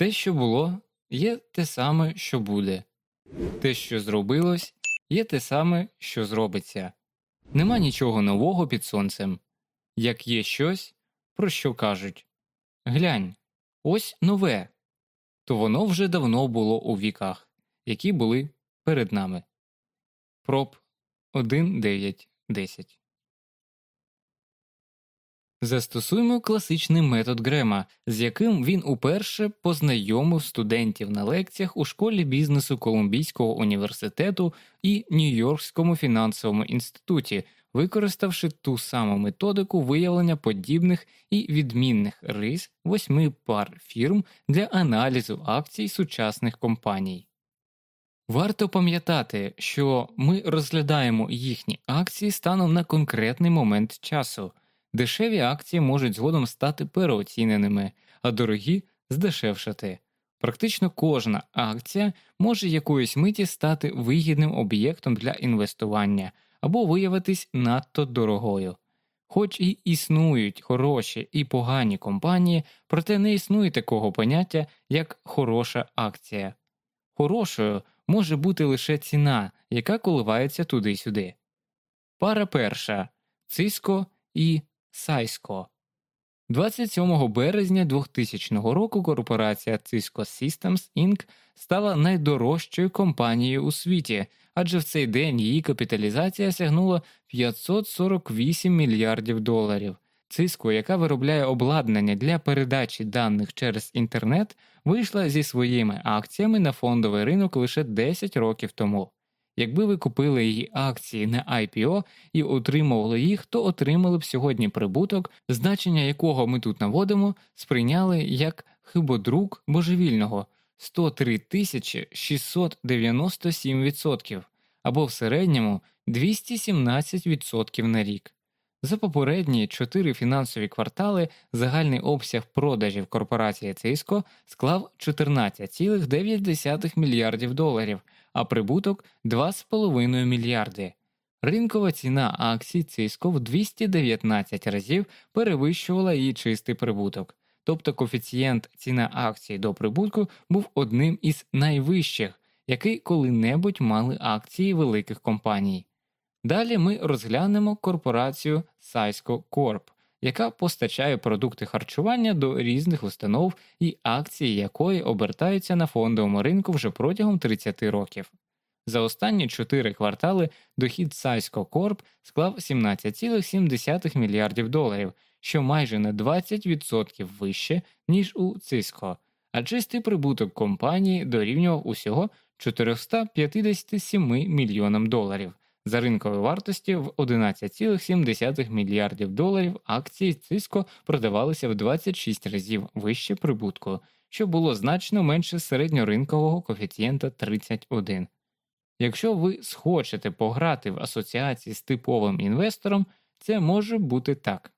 Те, що було, є те саме, що буде, те, що зробилось, є те саме, що зробиться. Нема нічого нового під сонцем. Як є щось, про що кажуть Глянь, ось нове, то воно вже давно було у віках, які були перед нами. Проб 1.9.10 Застосуємо класичний метод Грема, з яким він уперше познайомив студентів на лекціях у школі бізнесу Колумбійського університету і Нью-Йоркському фінансовому інституті, використавши ту саму методику виявлення подібних і відмінних рис восьми пар фірм для аналізу акцій сучасних компаній. Варто пам'ятати, що ми розглядаємо їхні акції станом на конкретний момент часу. Дешеві акції можуть згодом стати переоціненими, а дорогі здешевшати. Практично кожна акція може якоїсь миті стати вигідним об'єктом для інвестування або виявитись надто дорогою. Хоч і існують хороші і погані компанії, проте не існує такого поняття, як хороша акція. Хорошою може бути лише ціна, яка коливається туди-сюди. Пара перша Циско і Сайско. 27 березня 2000 року корпорація Cisco Systems Inc. стала найдорожчою компанією у світі, адже в цей день її капіталізація сягнула 548 мільярдів доларів. Cisco, яка виробляє обладнання для передачі даних через інтернет, вийшла зі своїми акціями на фондовий ринок лише 10 років тому. Якби ви купили її акції на IPO і отримували їх, то отримали б сьогодні прибуток, значення якого ми тут наводимо, сприйняли як хибодрук божевільного 103 тисячі 697% або в середньому 217% на рік. За попередні чотири фінансові квартали загальний обсяг продажів корпорації Cisco склав 14,9 мільярдів доларів, а прибуток 2,5 мільярди. Ринкова ціна акцій Cisco в 219 разів перевищувала її чистий прибуток, тобто коефіцієнт ціна акцій до прибутку був одним із найвищих, який коли-небудь мали акції великих компаній. Далі ми розглянемо корпорацію Сайско Corp, яка постачає продукти харчування до різних установ і акції якої обертаються на фондовому ринку вже протягом 30 років. За останні 4 квартали дохід Сайско Corp склав 17,7 мільярдів доларів, що майже на 20% вище, ніж у Cisco, а чистий прибуток компанії дорівнював усього 457 мільйонам доларів. За ринкової вартості в 11,7 мільярдів доларів акції Cisco продавалися в 26 разів вище прибутку, що було значно менше середньоринкового коефіцієнта 31. Якщо ви схочете пограти в асоціації з типовим інвестором, це може бути так.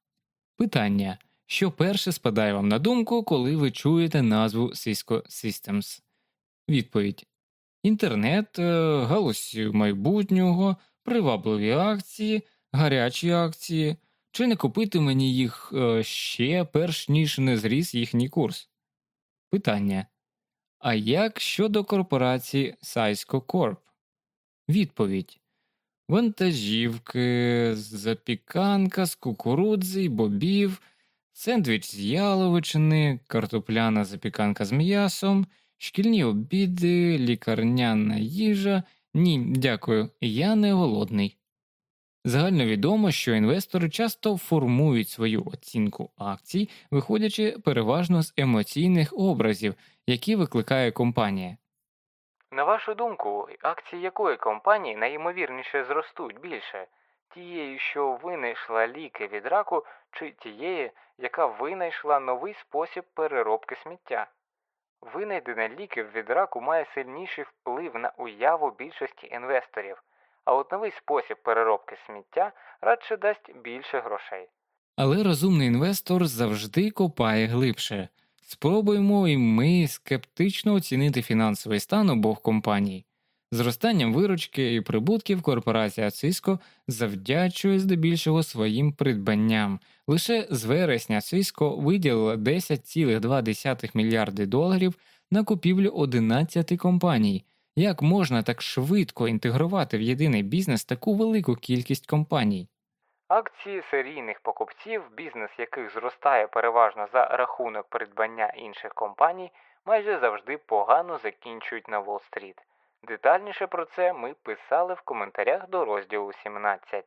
Питання, що перше спадає вам на думку, коли ви чуєте назву Cisco Systems? Відповідь Інтернет, е, галузь майбутнього привабливі акції, гарячі акції, чи не купити мені їх е, ще перш ніж не зріс їхній курс? Питання. А як щодо корпорації Сайско Корп? Відповідь Вантажівки, запіканка з кукурудзи, бобів, сендвіч з яловичини, картопляна запіканка з м'ясом, шкільні обіди, лікарняна їжа, ні, дякую, я не голодний. Загальновідомо, що інвестори часто формують свою оцінку акцій, виходячи переважно з емоційних образів, які викликає компанія. На вашу думку, акції якої компанії найімовірніше зростуть більше тієї, що винайшла ліки від раку, чи тієї, яка винайшла новий спосіб переробки сміття? Винайдене ліки від раку має сильніший вплив на уяву більшості інвесторів, а от новий спосіб переробки сміття радше дасть більше грошей. Але розумний інвестор завжди копає глибше. Спробуємо і ми скептично оцінити фінансовий стан обох компаній. Зростанням виручки і прибутків корпорація Cisco завдячує здебільшого своїм придбанням. Лише з вересня Cisco виділила 10,2 мільярди доларів на купівлю 11 компаній. Як можна так швидко інтегрувати в єдиний бізнес таку велику кількість компаній? Акції серійних покупців, бізнес яких зростає переважно за рахунок придбання інших компаній, майже завжди погано закінчують на Уолл-стріт. Детальніше про це ми писали в коментарях до розділу 17.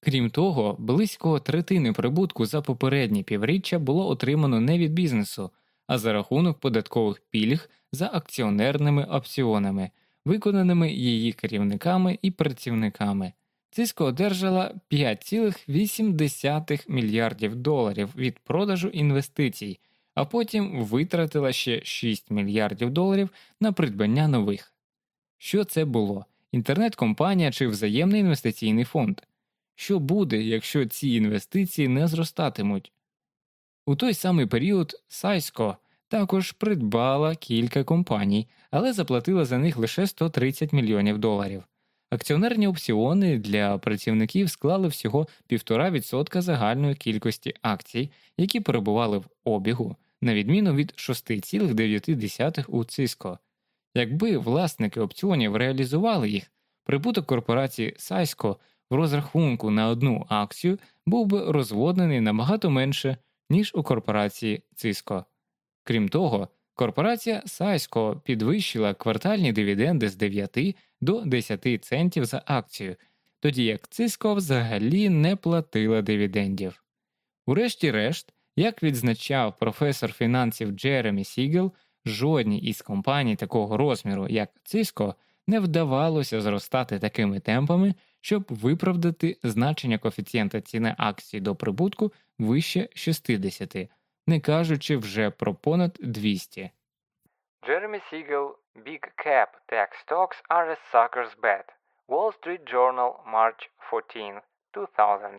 Крім того, близько третини прибутку за попередні півріччя було отримано не від бізнесу, а за рахунок податкових пільг за акціонерними опціонами, виконаними її керівниками і працівниками. Циско одержала 5,8 мільярдів доларів від продажу інвестицій, а потім витратила ще 6 мільярдів доларів на придбання нових. Що це було? Інтернет-компанія чи взаємний інвестиційний фонд? Що буде, якщо ці інвестиції не зростатимуть? У той самий період Сайско також придбала кілька компаній, але заплатила за них лише 130 мільйонів доларів. Акціонерні опціони для працівників склали всього 1,5% загальної кількості акцій, які перебували в обігу, на відміну від 6,9 у Циско. Якби власники опціонів реалізували їх, прибуток корпорації Сайско в розрахунку на одну акцію був би розводнений набагато менше, ніж у корпорації Циско. Крім того, корпорація Сайско підвищила квартальні дивіденди з 9 до 10 центів за акцію, тоді як Циско взагалі не платила дивідендів. Урешті-решт, як відзначав професор фінансів Джеремі Сігел, жодній із компаній такого розміру, як Циско, не вдавалося зростати такими темпами, щоб виправдати значення коефіцієнта ціни акції до прибутку вище 60, не кажучи вже про понад 200. Джеремі Сігел Big Cap Tech Stocks are a sucker's bet. Wall Street Journal, March 14, 2000.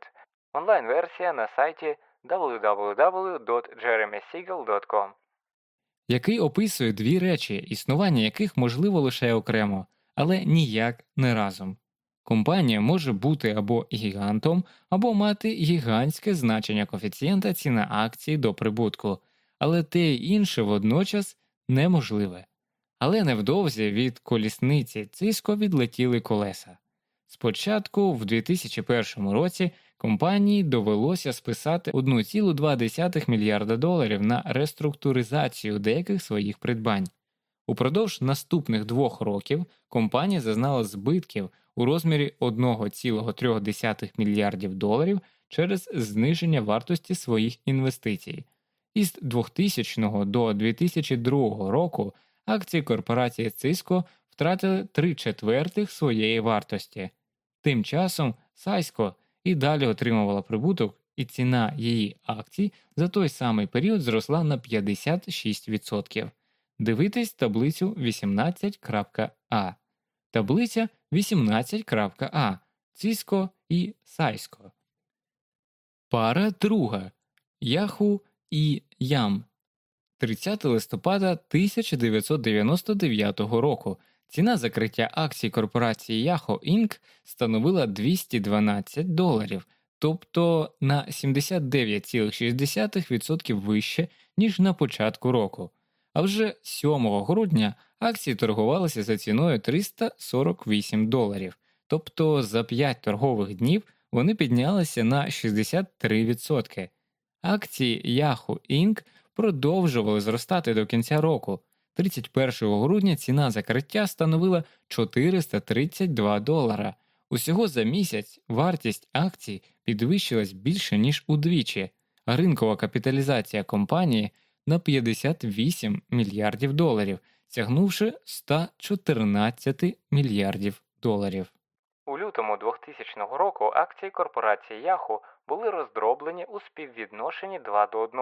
Онлайн-версія на сайті www.jeremysiegel.com який описує дві речі, існування яких можливо лише окремо, але ніяк не разом. Компанія може бути або гігантом, або мати гігантське значення коефіцієнта ціна акції до прибутку, але те й інше водночас неможливе. Але невдовзі від колісниці циско відлетіли колеса. Спочатку, в 2001 році, компанії довелося списати 1,2 мільярда доларів на реструктуризацію деяких своїх придбань. Упродовж наступних двох років компанія зазнала збитків у розмірі 1,3 мільярдів доларів через зниження вартості своїх інвестицій. Із 2000 до 2002 року акції корпорації Cisco втратили три четвертих своєї вартості. Тим часом Сайско і далі отримувала прибуток, і ціна її акцій за той самий період зросла на 56%. Дивитись таблицю 18.а. Таблиця 18.а. Циско і Сайско. Пара друга. Яху і Ям. 30 листопада 1999 року ціна закриття акцій корпорації Yahoo Inc. становила 212 доларів, тобто на 79,6% вище, ніж на початку року. А вже 7 грудня акції торгувалися за ціною 348 доларів, тобто за 5 торгових днів вони піднялися на 63%. Акції Yahoo Inc. продовжували зростати до кінця року. 31 грудня ціна закриття становила 432 долара. Усього за місяць вартість акцій підвищилась більше ніж удвічі, ринкова капіталізація компанії на 58 мільярдів доларів, сягнувши 114 мільярдів доларів. У лютому 2000 року акції корпорації Yahoo були роздроблені у співвідношенні 2 до 1.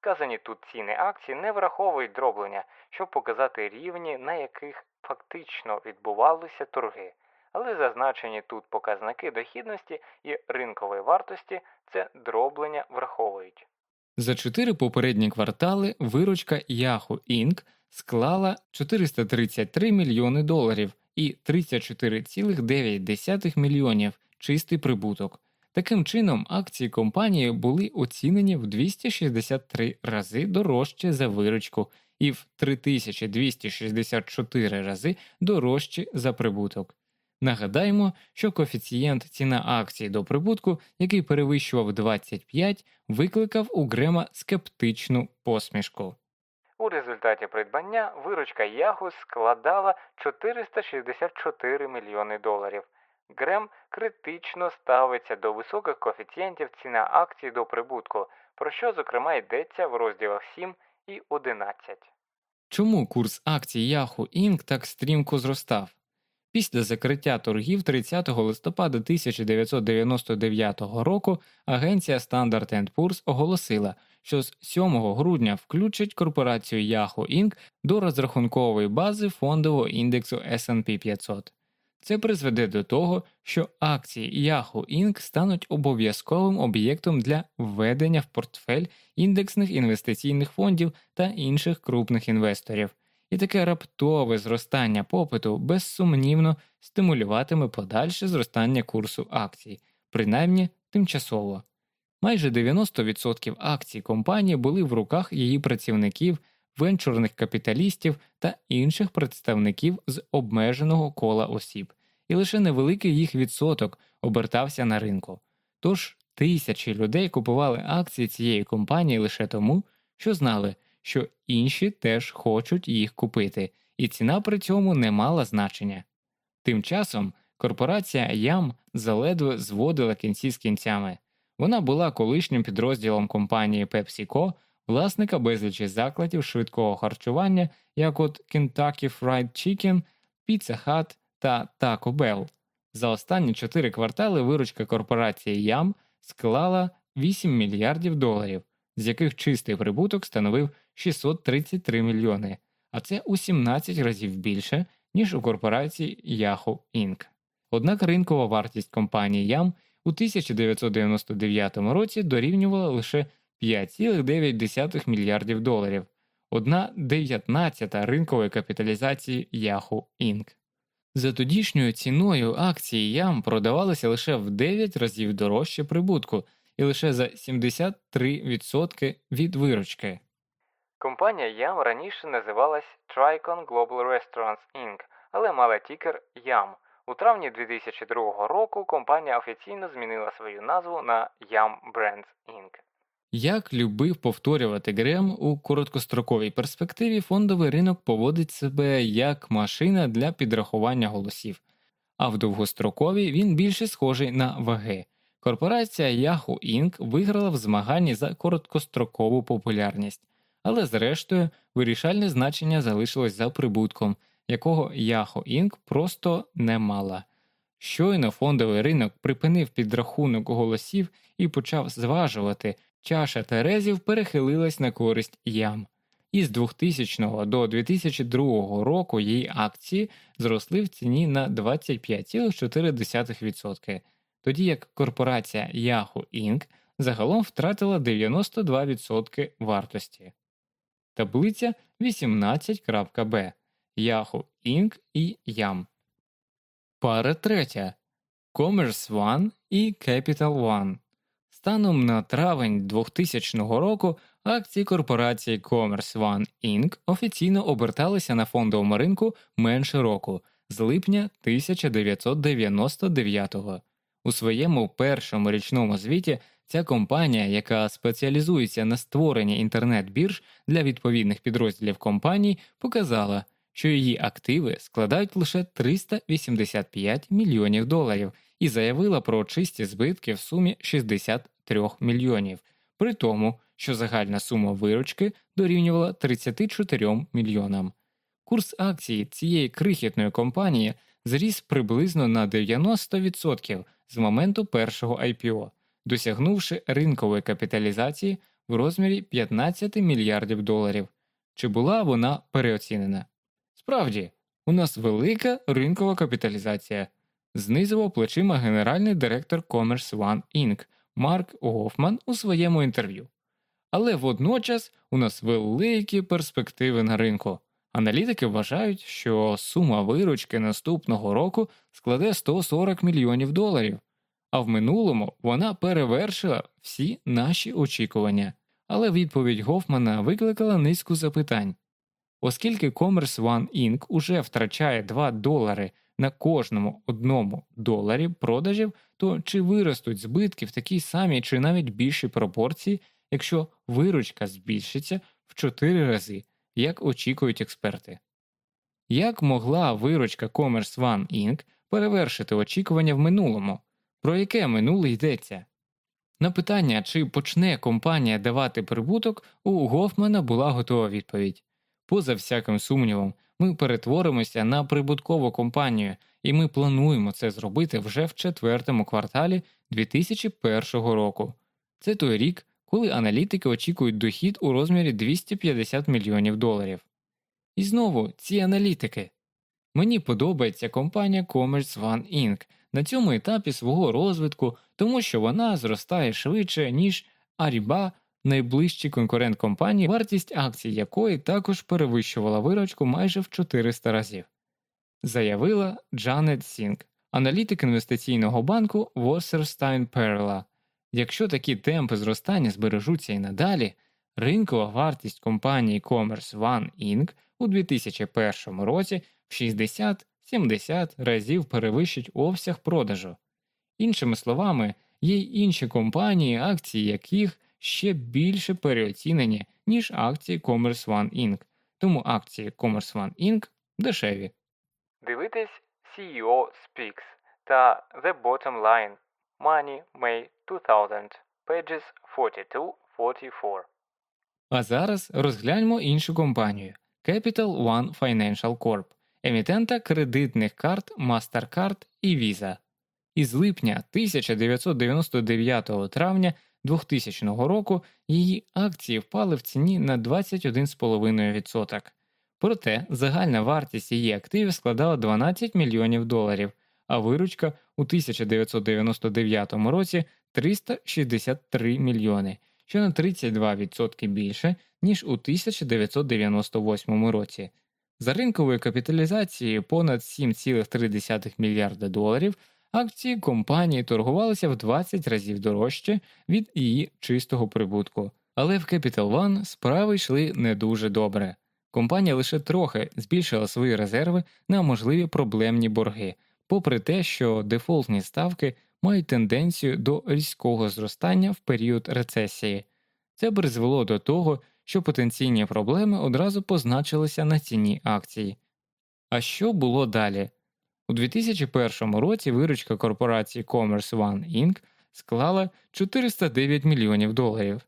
Вказані тут ціни акцій не враховують дроблення, щоб показати рівні, на яких фактично відбувалися торги, але зазначені тут показники дохідності і ринкової вартості це дроблення враховують. За чотири попередні квартали виручка Yahoo Inc. склала 433 мільйони доларів і 34,9 мільйонів чистий прибуток. Таким чином, акції компанії були оцінені в 263 рази дорожче за виручку і в 3264 рази дорожче за прибуток. Нагадаємо, що коефіцієнт ціна акції до прибутку, який перевищував 25, викликав у Грема скептичну посмішку. У результаті придбання виручка Yahoo складала 464 мільйони доларів. Грем критично ставиться до високих коефіцієнтів ціна акцій до прибутку, про що, зокрема, йдеться в розділах 7 і 11. Чому курс акцій Yahoo Inc. так стрімко зростав? Після закриття торгів 30 листопада 1999 року агенція Standard Poor's оголосила, що з 7 грудня включить корпорацію Yahoo Inc. до розрахункової бази фондового індексу S&P 500. Це призведе до того, що акції Yahoo Inc. стануть обов'язковим об'єктом для введення в портфель індексних інвестиційних фондів та інших крупних інвесторів, і таке раптове зростання попиту безсумнівно стимулюватиме подальше зростання курсу акцій, принаймні тимчасово. Майже 90% акцій компанії були в руках її працівників, венчурних капіталістів та інших представників з обмеженого кола осіб, і лише невеликий їх відсоток обертався на ринку. Тож тисячі людей купували акції цієї компанії лише тому, що знали, що інші теж хочуть їх купити, і ціна при цьому не мала значення. Тим часом корпорація Ям заледве зводила кінці з кінцями. Вона була колишнім підрозділом компанії PepsiCo, власника безлічі закладів швидкого харчування, як от Kentucky Fried Chicken, Pizza Hut та Taco Bell. За останні чотири квартали виручка корпорації Ям склала 8 мільярдів доларів, з яких чистий прибуток становив 633 мільйони, а це у 17 разів більше, ніж у корпорації Yahoo Inc. Однак ринкова вартість компанії Ям у 1999 році дорівнювала лише 5,9 мільярдів доларів, одна дев'ятнадцята ринкової капіталізації Yahoo Inc. За тодішньою ціною акції ям продавалися лише в 9 разів дорожче прибутку і лише за 73% від виручки. Компанія Yam раніше називалась Tricon Global Restaurants Inc., але мала тікер Yam. У травні 2002 року компанія офіційно змінила свою назву на Yam Brands Inc. Як любив повторювати Грем, у короткостроковій перспективі фондовий ринок поводить себе як машина для підрахування голосів, а в довгостроковій він більше схожий на ваги. Корпорація Yahoo Inc. виграла в змаганні за короткострокову популярність, але зрештою вирішальне значення залишилось за прибутком, якого Yahoo Inc. просто не мала. Щойно фондовий ринок припинив підрахунок голосів і почав зважувати. Чаша Терезів перехилилась на користь ям. Із 2000 до 2002 року її акції зросли в ціні на 25,4%, тоді як корпорація Yahoo Inc. загалом втратила 92% вартості. Таблиця 18.b Yahoo Inc. і YAM. Пара третя Commerce One і Capital One. Станом на травень 2000 року акції корпорації Commerce One Inc. офіційно оберталися на фондовому ринку менше року з липня 1999-го. У своєму першому річному звіті ця компанія, яка спеціалізується на створенні інтернет-бірж для відповідних підрозділів компаній, показала, що її активи складають лише 385 мільйонів доларів і заявила про чисті збитки в сумі 63 мільйонів, при тому, що загальна сума виручки дорівнювала 34 мільйонам. Курс акції цієї крихітної компанії зріс приблизно на 90% з моменту першого IPO, досягнувши ринкової капіталізації в розмірі 15 мільярдів доларів. Чи була вона переоцінена? Справді, у нас велика ринкова капіталізація, знизував плечима генеральний директор Commerce One Inc. Марк Гофман у своєму інтерв'ю. Але водночас у нас великі перспективи на ринку, Аналітики вважають, що сума виручки наступного року складе 140 мільйонів доларів, а в минулому вона перевершила всі наші очікування. Але відповідь Гофмана викликала низку запитань. Оскільки Commerce One Inc. уже втрачає 2 долари на кожному одному доларі продажів, то чи виростуть збитки в такій самій чи навіть більшій пропорції, якщо виручка збільшиться в 4 рази, як очікують експерти? Як могла виручка Commerce One Inc. перевершити очікування в минулому? Про яке минуле йдеться? На питання, чи почне компанія давати прибуток, у Гофмана була готова відповідь. Поза всяким сумнівом, ми перетворимося на прибуткову компанію, і ми плануємо це зробити вже в четвертому кварталі 2001 року. Це той рік, коли аналітики очікують дохід у розмірі 250 мільйонів доларів. І знову ці аналітики. Мені подобається компанія Commerce One Inc. на цьому етапі свого розвитку, тому що вона зростає швидше, ніж Аріба найближчий конкурент компанії, вартість акцій якої також перевищувала виручку майже в 400 разів, заявила Джанет Сінг, аналітик інвестиційного банку Wasserstein Perla. Якщо такі темпи зростання збережуться і надалі, ринкова вартість компанії Commerce One Inc. у 2001 році в 60-70 разів перевищить обсяг продажу. Іншими словами, є інші компанії, акції яких ще більше переоцінені, ніж акції Commerce One Inc., тому акції Commerce One Inc. дешеві. Дивитись CEO Speaks та The Bottom Line Money May 2000 pages 42-44. А зараз розгляньмо іншу компанію Capital One Financial Corp, емітента кредитних карт MasterCard і Visa. Із липня 1999 травня 2000 року її акції впали в ціні на 21,5%. Проте загальна вартість її активів складала 12 мільйонів доларів, а виручка у 1999 році 363 мільйони, що на 32% більше, ніж у 1998 році. За ринковою капіталізацією понад 7,3 мільярда доларів. Акції компанії торгувалися в 20 разів дорожче від її чистого прибутку, але в Capital One справи йшли не дуже добре. Компанія лише трохи збільшила свої резерви на можливі проблемні борги, попри те, що дефолтні ставки мають тенденцію до різкого зростання в період рецесії. Це призвело до того, що потенційні проблеми одразу позначилися на ціні акції. А що було далі? У 2001 році виручка корпорації Commerce One Inc. склала 409 мільйонів доларів.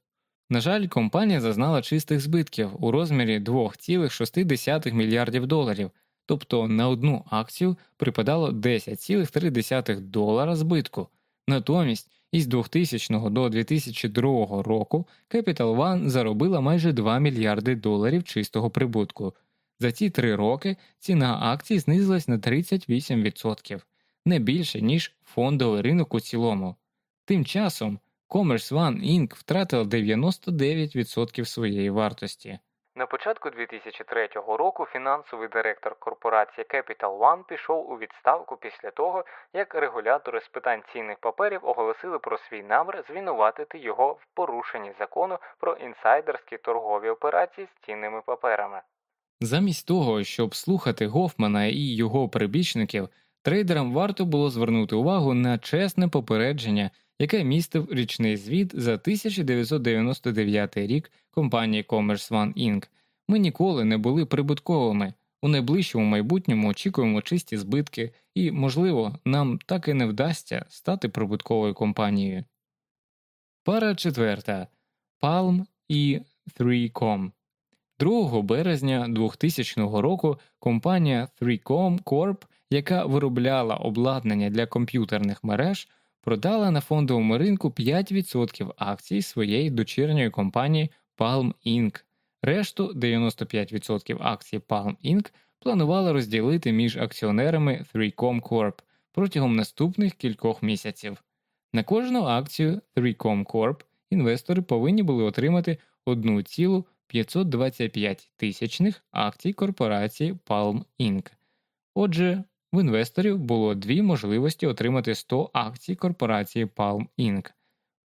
На жаль, компанія зазнала чистих збитків у розмірі 2,6 мільярдів доларів, тобто на одну акцію припадало 10,3 долара збитку. Натомість із 2000 до 2002 року Capital One заробила майже 2 мільярди доларів чистого прибутку. За ці три роки ціна акцій знизилась на 38%, не більше, ніж фондовий ринок у цілому. Тим часом Commerce One Inc. втратила 99% своєї вартості. На початку 2003 року фінансовий директор корпорації Capital One пішов у відставку після того, як регулятори з питань цінних паперів оголосили про свій намір звинуватити його в порушенні закону про інсайдерські торгові операції з цінними паперами. Замість того, щоб слухати Гофмана і його прибічників, трейдерам варто було звернути увагу на чесне попередження, яке містив річний звіт за 1999 рік компанії Commerce One Inc. Ми ніколи не були прибутковими. У найближчому майбутньому очікуємо чисті збитки, і, можливо, нам так і не вдасться стати прибутковою компанією. Пара четверта Palm і 3Com 2 березня 2000 року компанія 3Com Corp, яка виробляла обладнання для комп'ютерних мереж, продала на фондовому ринку 5% акцій своєї дочірньої компанії Palm Inc. Решту 95% акцій Palm Inc. планувала розділити між акціонерами 3Com Corp протягом наступних кількох місяців. На кожну акцію 3Com Corp інвестори повинні були отримати 1,5 525 тисячних акцій корпорації Palm Inc. Отже, в інвесторів було дві можливості отримати 100 акцій корпорації Palm Inc.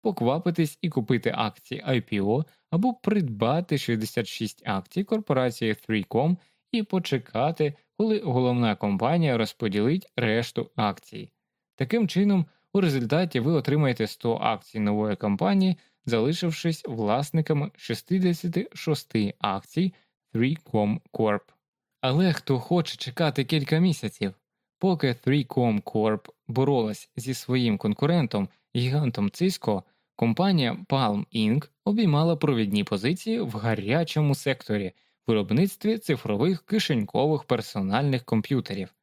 поквапитись і купити акції IPO або придбати 66 акцій корпорації 3Com і почекати, коли головна компанія розподілить решту акцій. Таким чином, у результаті ви отримаєте 100 акцій нової компанії, залишившись власниками 66 акцій 3Com Corp. Але хто хоче чекати кілька місяців, поки 3Com Corp боролась зі своїм конкурентом гігантом Cisco, компанія Palm Inc. обіймала провідні позиції в гарячому секторі виробництві цифрових кишенькових персональних комп'ютерів.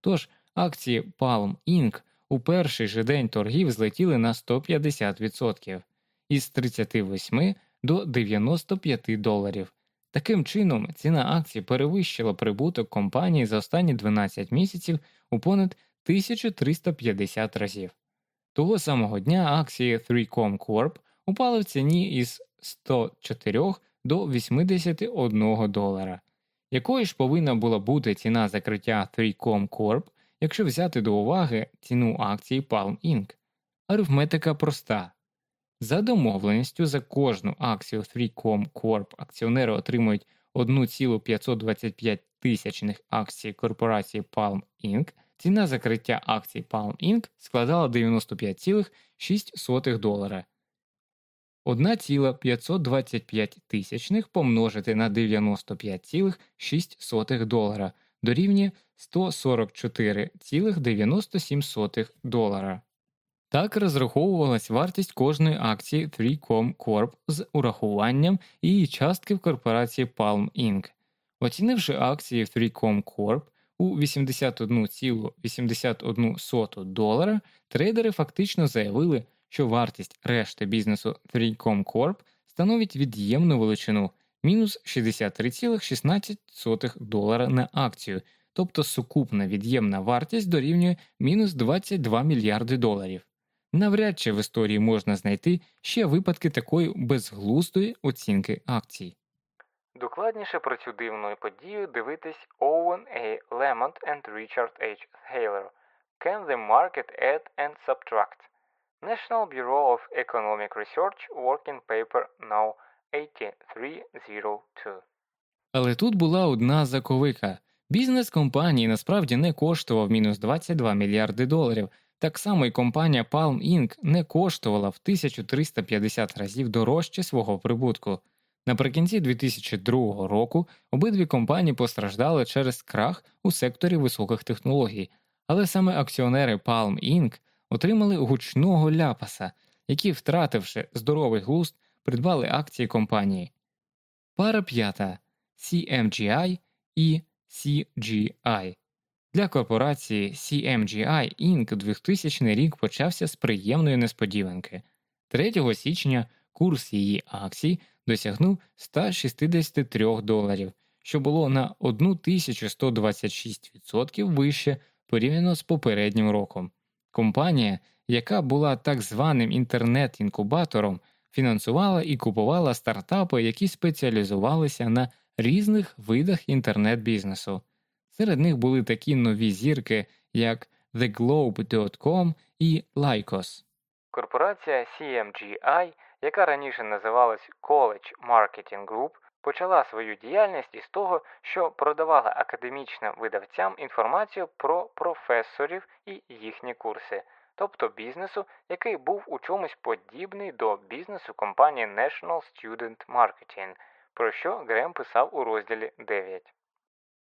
Тож акції Palm Inc. у перший же день торгів злетіли на 150% із 38 до 95 доларів. Таким чином, ціна акцій перевищила прибуток компанії за останні 12 місяців у понад 1350 разів. Того самого дня акції 3Com Corp упали в ціні із 104 до 81 долара. Якою ж повинна була бути ціна закриття 3Com Corp, якщо взяти до уваги ціну акції Palm Inc? Арифметика проста. За домовленістю за кожну акцію 3Com Corp акціонери отримують 1,525 тисячних акцій корпорації Palm Inc., ціна закриття акцій Palm Inc. складала 95,6 долара. 1,525 тисячних помножити на 95,6 долара дорівнює 144,97 долара. Так розраховувалась вартість кожної акції 3Com Corp з урахуванням її частки в корпорації Palm Inc. Оцінивши акції 3Com Corp у 81,81 долара, трейдери фактично заявили, що вартість решти бізнесу 3Com Corp становить від'ємну величину мінус 63,16 долара на акцію, тобто сукупна від'ємна вартість дорівнює мінус 22 мільярди доларів. Навряд чи в історії можна знайти ще випадки такої безглуздої оцінки акцій. Докладніше про цю дивну подію дивитись Owen A. Lemont and Richard H. Thaler Can the market add and subtract? National Bureau of Economic Research Working Paper No. 8302 Але тут була одна заковика. Бізнес компанії насправді не коштував мінус 22 мільярди доларів, так само і компанія Palm Inc. не коштувала в 1350 разів дорожче свого прибутку. Наприкінці 2002 року обидві компанії постраждали через крах у секторі високих технологій, але саме акціонери Palm Inc. отримали гучного ляпаса, які, втративши здоровий глузд, придбали акції компанії. Пара п'ята CMGI і CGI. Для корпорації CMGI Inc. 2000 рік почався з приємної несподіванки. 3 січня курс її акцій досягнув 163 доларів, що було на 1126% вище порівняно з попереднім роком. Компанія, яка була так званим інтернет-інкубатором, фінансувала і купувала стартапи, які спеціалізувалися на різних видах інтернет-бізнесу. Серед них були такі нові зірки, як TheGlobe.com і Lycos. Корпорація CMGI, яка раніше називалась College Marketing Group, почала свою діяльність із того, що продавала академічним видавцям інформацію про професорів і їхні курси, тобто бізнесу, який був у чомусь подібний до бізнесу компанії National Student Marketing, про що Грем писав у розділі 9.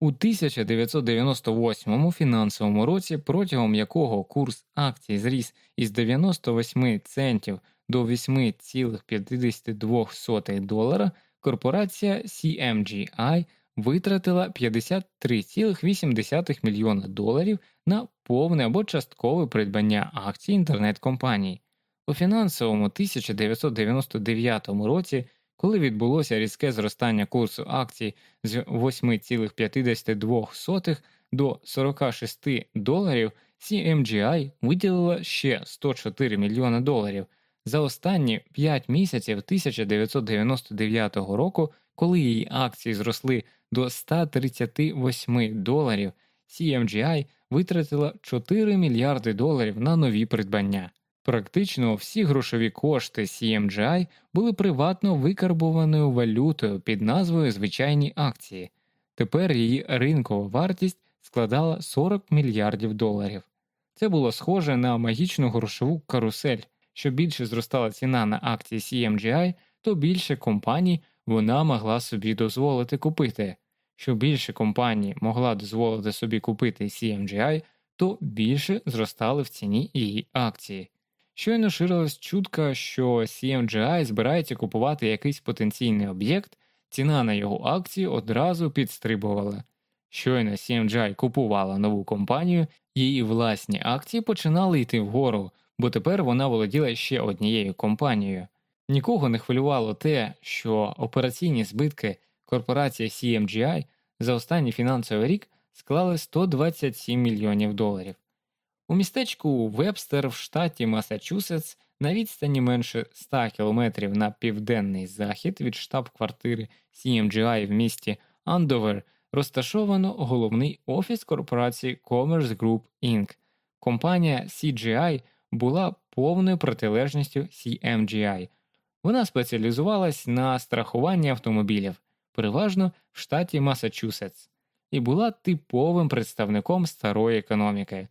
У 1998 фінансовому році, протягом якого курс акцій зріс із 98 центів до 8,52 долара, корпорація CMGI витратила 53,8 мільйона доларів на повне або часткове придбання акцій інтернет-компаній. У фінансовому 1999 році коли відбулося різке зростання курсу акцій з 8,52 до 46 доларів, CMGI виділила ще 104 мільйони доларів. За останні 5 місяців 1999 року коли її акції зросли до 138 доларів, CMGI витратила 4 мільярди доларів на нові придбання. Практично всі грошові кошти CMGI були приватно викарбованою валютою під назвою звичайні акції. Тепер її ринкова вартість складала 40 мільярдів доларів. Це було схоже на магічну грошову карусель. Що більше зростала ціна на акції CMGI, то більше компаній вона могла собі дозволити купити. Що більше компаній могла дозволити собі купити CMGI, то більше зростали в ціні її акції. Щойно ширилась чутка, що CMGI збирається купувати якийсь потенційний об'єкт, ціна на його акції одразу підстрибувала. Щойно CMGI купувала нову компанію, її власні акції починали йти вгору, бо тепер вона володіла ще однією компанією. Нікого не хвилювало те, що операційні збитки корпорації CMGI за останній фінансовий рік склали 127 мільйонів доларів. У містечку Вебстер в штаті Масачусетс на відстані менше 100 кілометрів на південний захід від штаб-квартири CMGI в місті Андовер розташовано головний офіс корпорації Commerce Group Inc. Компанія CGI була повною протилежністю CMGI. Вона спеціалізувалась на страхуванні автомобілів, переважно в штаті Масачусетс, і була типовим представником старої економіки.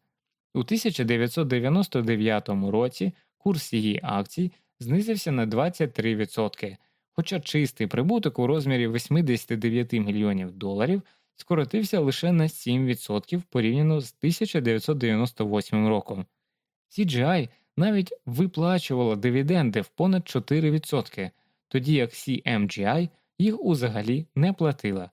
У 1999 році курс її акцій знизився на 23%, хоча чистий прибуток у розмірі 89 мільйонів доларів скоротився лише на 7% порівняно з 1998 роком. CGI навіть виплачувала дивіденди в понад 4%, тоді як CMGI їх узагалі не платила.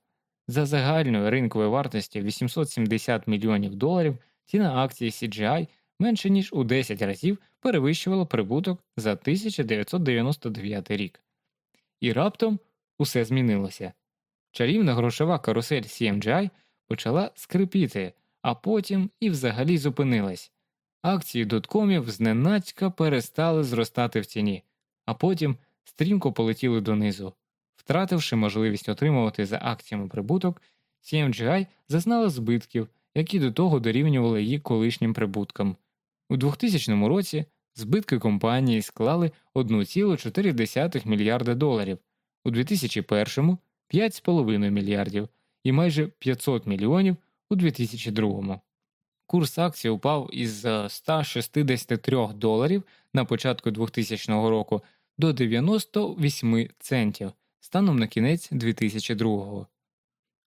За загальною ринковою вартістю 870 мільйонів доларів ціна акції CGI менше ніж у 10 разів перевищувала прибуток за 1999 рік. І раптом усе змінилося. Чарівна грошова карусель CMGI почала скрипіти, а потім і взагалі зупинилась. Акції доткомів зненацька перестали зростати в ціні, а потім стрімко полетіли донизу. Втративши можливість отримувати за акціями прибуток, CMGI зазнала збитків, які до того дорівнювали її колишнім прибуткам. У 2000 році збитки компанії склали 1,4 мільярда доларів, у 2001 – 5,5 мільярдів і майже 500 мільйонів у 2002. Курс акції упав із 163 доларів на початку 2000 року до 98 центів станом на кінець 2002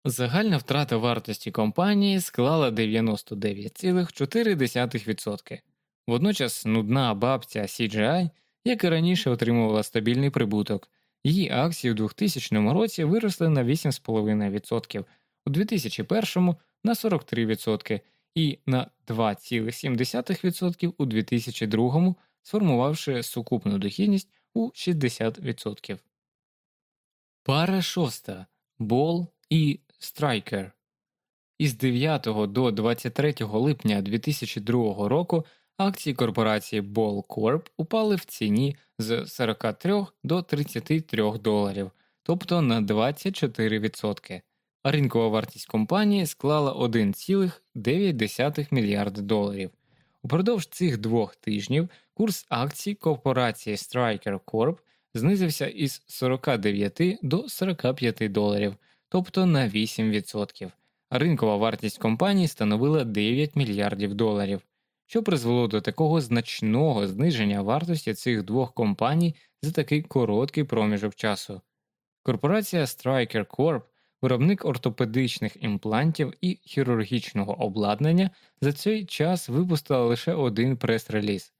Загальна втрата вартості компанії склала 99,4%. Водночас нудна бабця CGI, як і раніше отримувала стабільний прибуток, її акції у 2000 році виросли на 8,5%, у 2001 на 43% і на 2,7% у 2002, сформувавши сукупну дохідність у 60%. Пара шоста Бол і Страйкер. Із 9 до 23 липня 2002 року акції корпорації Ball Corp упали в ціні з 43 до 33 доларів, тобто на 24%. А ринкова вартість компанії склала 1,9 мільярда доларів. Упродовж цих двох тижнів курс акцій корпорації Striker Corp знизився із 49 до 45 доларів, тобто на 8%. Ринкова вартість компанії становила 9 мільярдів доларів, що призвело до такого значного зниження вартості цих двох компаній за такий короткий проміжок часу. Корпорація Striker Corp виробник ортопедичних імплантів і хірургічного обладнання за цей час випустила лише один прес-реліз.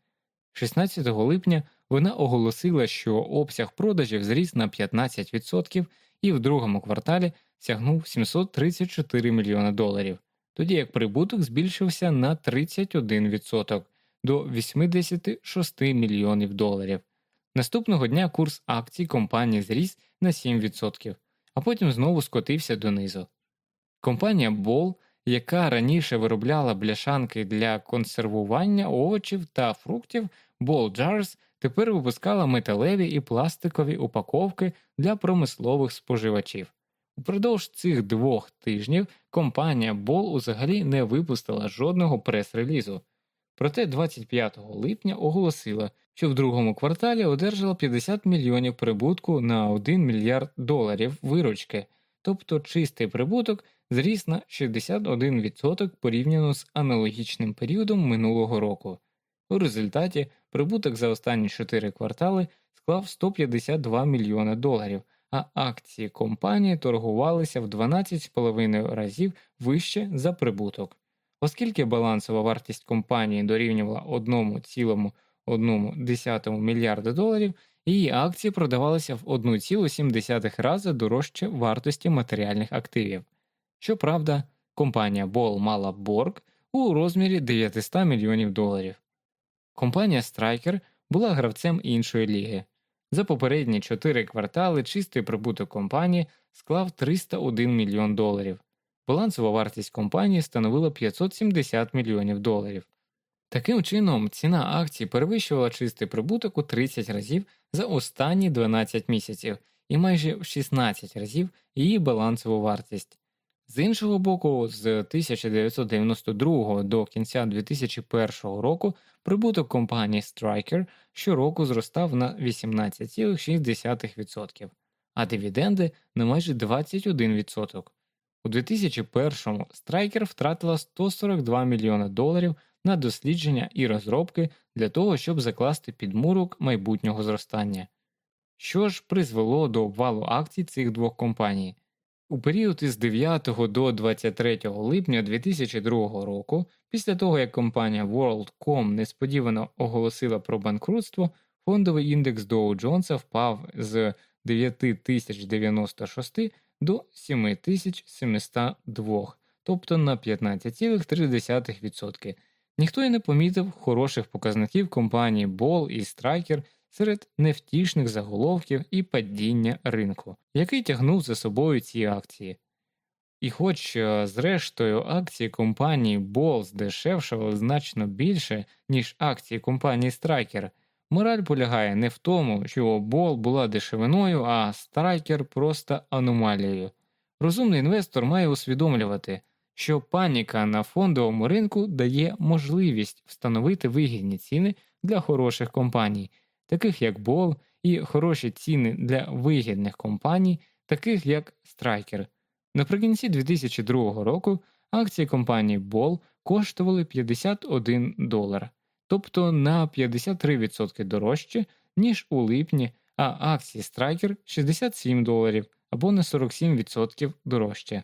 16 липня вона оголосила, що обсяг продажів зріс на 15% і в другому кварталі сягнув 734 мільйони доларів, тоді як прибуток збільшився на 31% до 86 мільйонів доларів. Наступного дня курс акцій компанії зріс на 7%, а потім знову скотився донизу. Компанія Ball, яка раніше виробляла бляшанки для консервування овочів та фруктів Ball Jars, тепер випускала металеві і пластикові упаковки для промислових споживачів. Упродовж цих двох тижнів компанія Бол узагалі не випустила жодного прес-релізу. Проте 25 липня оголосила, що в другому кварталі одержала 50 мільйонів прибутку на 1 мільярд доларів виручки, тобто чистий прибуток зріс на 61% порівняно з аналогічним періодом минулого року. У результаті прибуток за останні 4 квартали склав 152 мільйони доларів, а акції компанії торгувалися в 12,5 разів вище за прибуток. Оскільки балансова вартість компанії дорівнювала 1,1 мільярда доларів, її акції продавалися в 1,7 рази дорожче вартості матеріальних активів. Щоправда, компанія Ball мала борг у розмірі 900 мільйонів доларів. Компанія Striker була гравцем іншої ліги. За попередні 4 квартали чистий прибуток компанії склав 301 мільйон доларів. Балансова вартість компанії становила 570 мільйонів доларів. Таким чином, ціна акцій перевищувала чистий прибуток у 30 разів за останні 12 місяців і майже в 16 разів її балансову вартість. З іншого боку, з 1992 до кінця 2001 року прибуток компанії Striker щороку зростав на 18,6%, а дивіденди на майже 21%. У 2001-му Striker втратила 142 мільйони доларів на дослідження і розробки для того, щоб закласти підмурок майбутнього зростання. Що ж призвело до обвалу акцій цих двох компаній? У період із 9 до 23 липня 2002 року, після того як компанія WorldCom несподівано оголосила про банкрутство, фондовий індекс Dow Jones впав з 9096 до 7702, тобто на 15,3%. Ніхто й не помітив хороших показників компанії Ball і Striker серед невтішних заголовків і падіння ринку, який тягнув за собою ці акції. І хоч, е, зрештою, акції компанії Ball здешевшали значно більше, ніж акції компанії Striker, мораль полягає не в тому, що Ball була дешевиною, а Striker просто аномалією. Розумний інвестор має усвідомлювати, що паніка на фондовому ринку дає можливість встановити вигідні ціни для хороших компаній таких як Бол, і хороші ціни для вигідних компаній, таких як Striker. Наприкінці 2002 року акції компанії Бол коштували 51 долар, тобто на 53% дорожче, ніж у липні, а акції Striker 67 доларів або на 47% дорожче.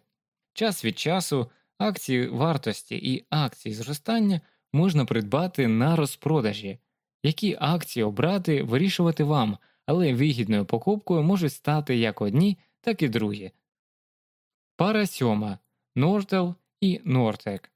Час від часу акції вартості і акції зростання можна придбати на розпродажі. Які акції обрати, вирішувати вам, але вигідною покупкою можуть стати як одні, так і другі. Пара сьома Нортел і Нортек.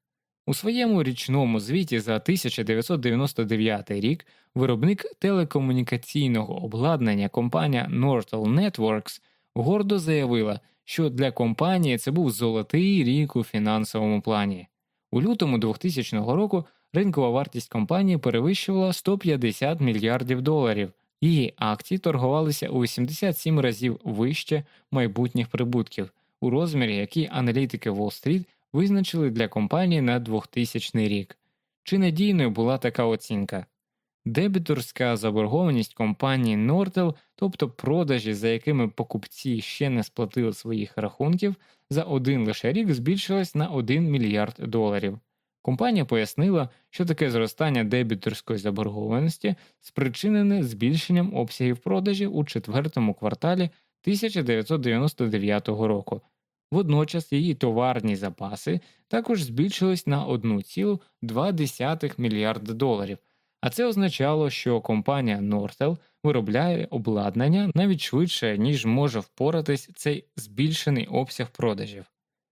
У своєму річному звіті за 1999 рік виробник телекомунікаційного обладнання компанія Nortel Networks гордо заявила, що для компанії це був золотий рік у фінансовому плані. У лютому 2000 року ринкова вартість компанії перевищувала 150 мільярдів доларів, її акції торгувалися у 87 разів вище майбутніх прибутків, у розмірі, який аналітики Уолл-стріт визначили для компанії на 2000 рік. Чи надійною була така оцінка? Дебіторська заборгованість компанії Nortel, тобто продажі, за якими покупці ще не сплатили своїх рахунків, за один лише рік збільшилась на 1 мільярд доларів. Компанія пояснила, що таке зростання дебіторської заборгованості спричинене збільшенням обсягів продажів у четвертому кварталі 1999 року. Водночас її товарні запаси також збільшились на 1,2 мільярда доларів, а це означало, що компанія Nortel виробляє обладнання навіть швидше, ніж може впоратись цей збільшений обсяг продажів.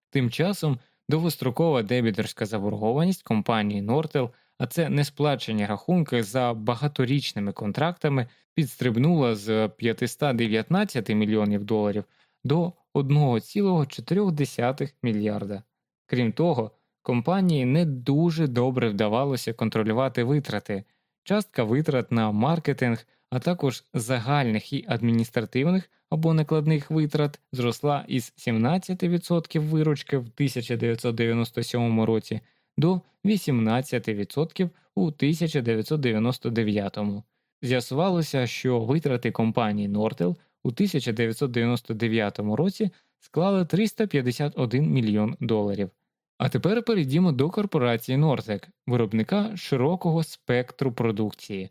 Тим часом довгострокова дебіторська заборгованість компанії Nortel, а це несплачені рахунки за багаторічними контрактами, підстрибнула з 519 мільйонів доларів до 1,4 мільярда. Крім того, компанії не дуже добре вдавалося контролювати витрати. Частка витрат на маркетинг, а також загальних і адміністративних або накладних витрат зросла із 17% виручки в 1997 році до 18% у 1999. З'ясувалося, що витрати компанії Nortel у 1999 році склали 351 мільйон доларів. А тепер перейдімо до корпорації Нортек, виробника широкого спектру продукції,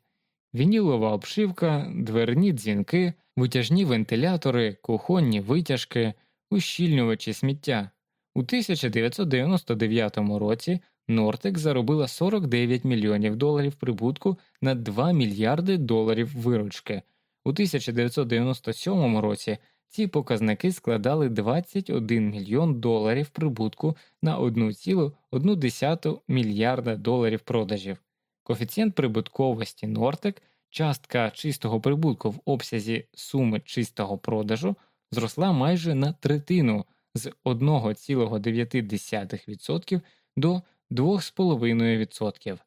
вінілова обшивка, дверні дзвінки, витяжні вентилятори, кухонні витяжки, ущільнювачі сміття. У 1999 році Нортек заробила 49 мільйонів доларів прибутку на 2 мільярди доларів виручки. У 1997 році ці показники складали 21 мільйон доларів прибутку на 1,1 мільярда доларів продажів. Коефіцієнт прибутковості Нортек, частка чистого прибутку в обсязі суми чистого продажу зросла майже на третину з 1,9% до 2,5%.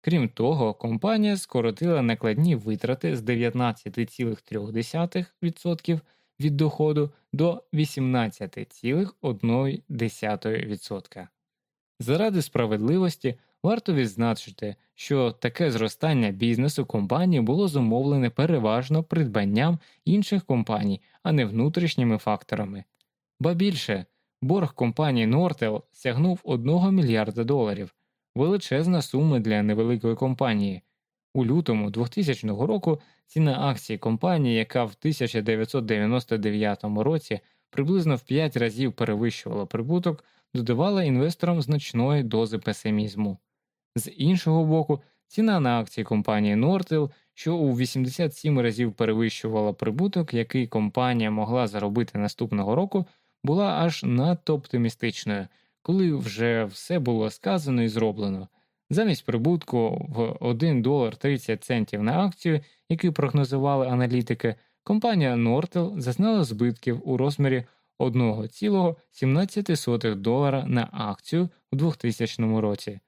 Крім того, компанія скоротила накладні витрати з 19,3% від доходу до 18,1%. Заради справедливості варто відзначити, що таке зростання бізнесу компанії було зумовлене переважно придбанням інших компаній, а не внутрішніми факторами. Ба більше, борг компанії Nortel сягнув 1 мільярда доларів, величезна сума для невеликої компанії. У лютому 2000 року ціна акції компанії, яка в 1999 році приблизно в 5 разів перевищувала прибуток, додавала інвесторам значної дози песимізму. З іншого боку, ціна на акції компанії Nortel, що у 87 разів перевищувала прибуток, який компанія могла заробити наступного року, була аж надто оптимістичною, коли вже все було сказано і зроблено. Замість прибутку в 1 долар 30 центів на акцію, який прогнозували аналітики, компанія Nortel зазнала збитків у розмірі 1,17 долара на акцію у 2000 році.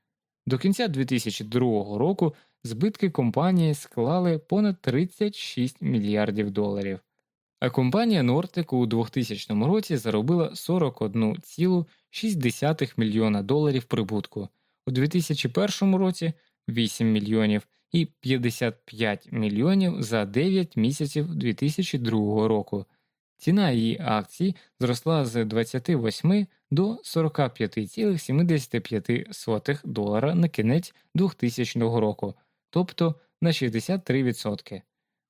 До кінця 2002 року збитки компанії склали понад 36 мільярдів доларів, а компанія Nortec у 2000 році заробила 41,6 мільйона доларів прибутку, у 2001 році 8 мільйонів і 55 мільйонів за 9 місяців 2002 року. Ціна її акцій зросла з 28 до 45,75 долара на кінець 2000 року, тобто на 63%.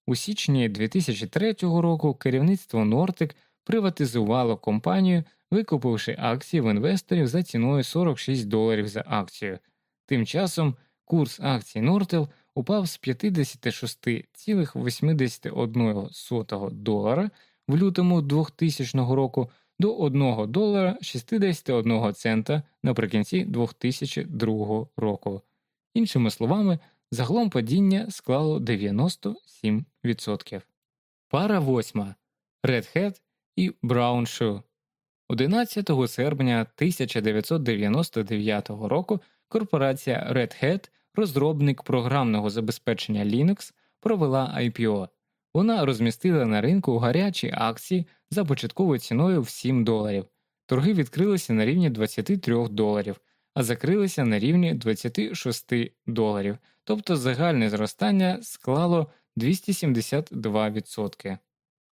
У січні 2003 року керівництво Нортик приватизувало компанію, викупивши акції в інвесторів за ціною 46 доларів за акцію. Тим часом курс акцій Нортел упав з 56,81 долара в лютому 2000 року до 1 долара 61 цента наприкінці 2002 року. Іншими словами, загалом падіння склало 97%. Пара восьма Red Hat і Brown Shoe. 11 серпня 1999 року корпорація Red Hat, розробник програмного забезпечення Linux, провела IPO. Вона розмістила на ринку гарячі акції за початковою ціною в 7 доларів. Торги відкрилися на рівні 23 доларів, а закрилися на рівні 26 доларів, тобто загальне зростання склало 272%.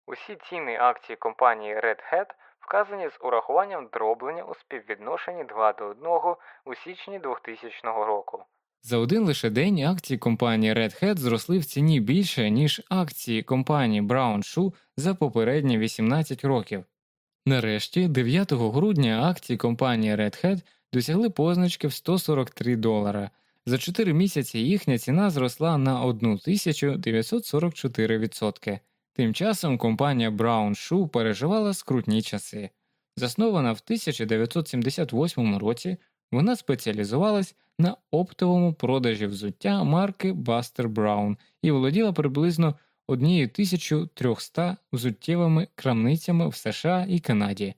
Усі ціни акцій компанії Red Hat вказані з урахуванням дроблення у співвідношенні 2 до 1 у січні 2000 року. За один лише день акції компанії Red Hat зросли в ціні більше, ніж акції компанії Brown Shoe за попередні 18 років. Нарешті, 9 грудня акції компанії Red Hat досягли позначки в 143 долара. За 4 місяці їхня ціна зросла на 1944%. Тим часом компанія Brown Shoe переживала скрутні часи. Заснована в 1978 році, вона спеціалізувалась на оптовому продажі взуття марки Buster Brown і володіла приблизно 1300 взуттєвими крамницями в США і Канаді.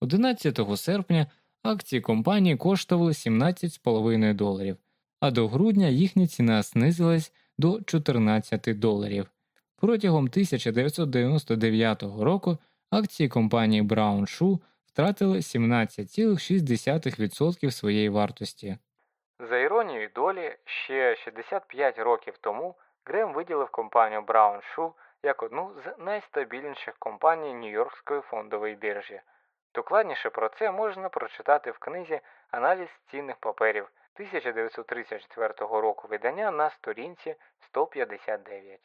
11 серпня акції компанії коштували 17,5 доларів, а до грудня їхня ціна знизилась до 14 доларів. Протягом 1999 року акції компанії Brown Shoe втратили 17,6% своєї вартості. За іронією долі, ще 65 років тому Грем виділив компанію Brown Shoe як одну з найстабільніших компаній Нью-Йоркської фондової біржі. Докладніше про це можна прочитати в книзі Аналіз цінних паперів 1934 року видання на сторінці 159.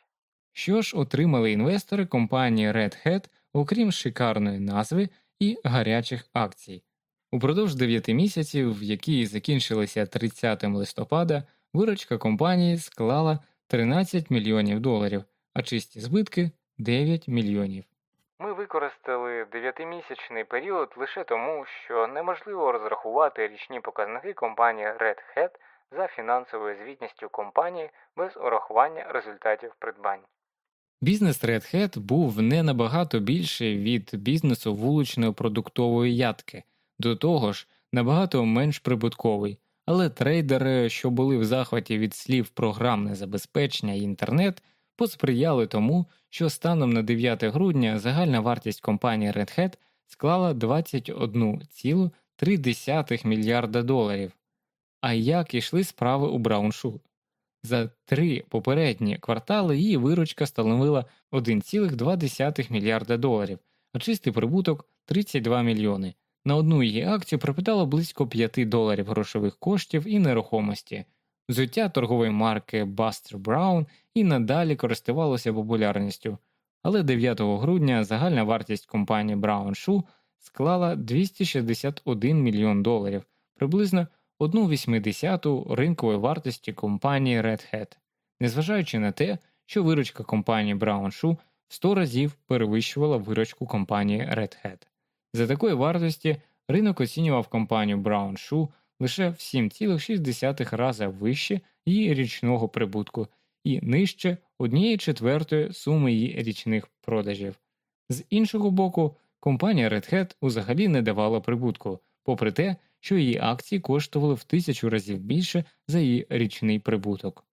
Що ж отримали інвестори компанії Red Hat, окрім шикарної назви і гарячих акцій? Упродовж 9 місяців, які закінчилися 30 листопада, виручка компанії склала 13 мільйонів доларів, а чисті збитки 9 мільйонів. Ми використали 9-місячний період лише тому, що неможливо розрахувати річні показники компанії Red Hat за фінансовою звітністю компанії без урахування результатів придбань. Бізнес Red Hat був не набагато більший від бізнесу вуличної продуктової ядки, до того ж, набагато менш прибутковий, але трейдери, що були в захваті від слів програмне забезпечення і інтернет, посприяли тому, що станом на 9 грудня загальна вартість компанії Red Hat склала 21,3 мільярда доларів. А як ішли справи у Брауншу? За три попередні квартали її виручка становила 1,2 мільярда доларів, а чистий прибуток 32 мільйони. На одну її акцію припитало близько 5 доларів грошових коштів і нерухомості. Взуття торгової марки Buster Brown і надалі користувалося популярністю, але 9 грудня загальна вартість компанії Brown Shoe склала 261 мільйон доларів, приблизно 1,8 ринкової вартості компанії Red Hat, незважаючи на те, що виручка компанії Brown Shoe в 100 разів перевищувала виручку компанії Red Hat. За такої вартості ринок оцінював компанію Brown Shoe лише в 7,6 рази вище її річного прибутку і нижче однієї четвертої суми її річних продажів. З іншого боку, компанія Red Hat взагалі не давала прибутку, попри те, що її акції коштували в тисячу разів більше за її річний прибуток.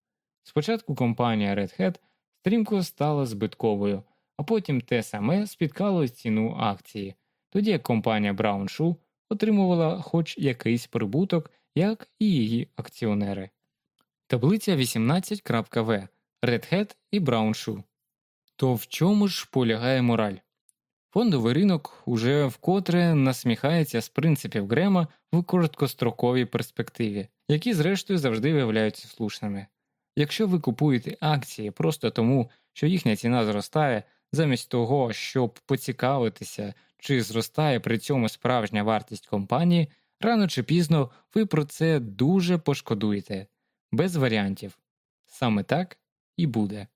Спочатку компанія Red Hat стрімко стала збитковою, а потім те саме спіткало ціну акції, тоді як компанія Brown Shoe отримувала хоч якийсь прибуток, як і її акціонери. Таблиця 18.в Red Hat і Brown Shoe. То в чому ж полягає мораль? Фондовий ринок уже вкотре насміхається з принципів Грема в короткостроковій перспективі, які, зрештою, завжди виявляються слушними. Якщо ви купуєте акції просто тому, що їхня ціна зростає, замість того, щоб поцікавитися, чи зростає при цьому справжня вартість компанії, рано чи пізно ви про це дуже пошкодуєте, без варіантів. Саме так і буде.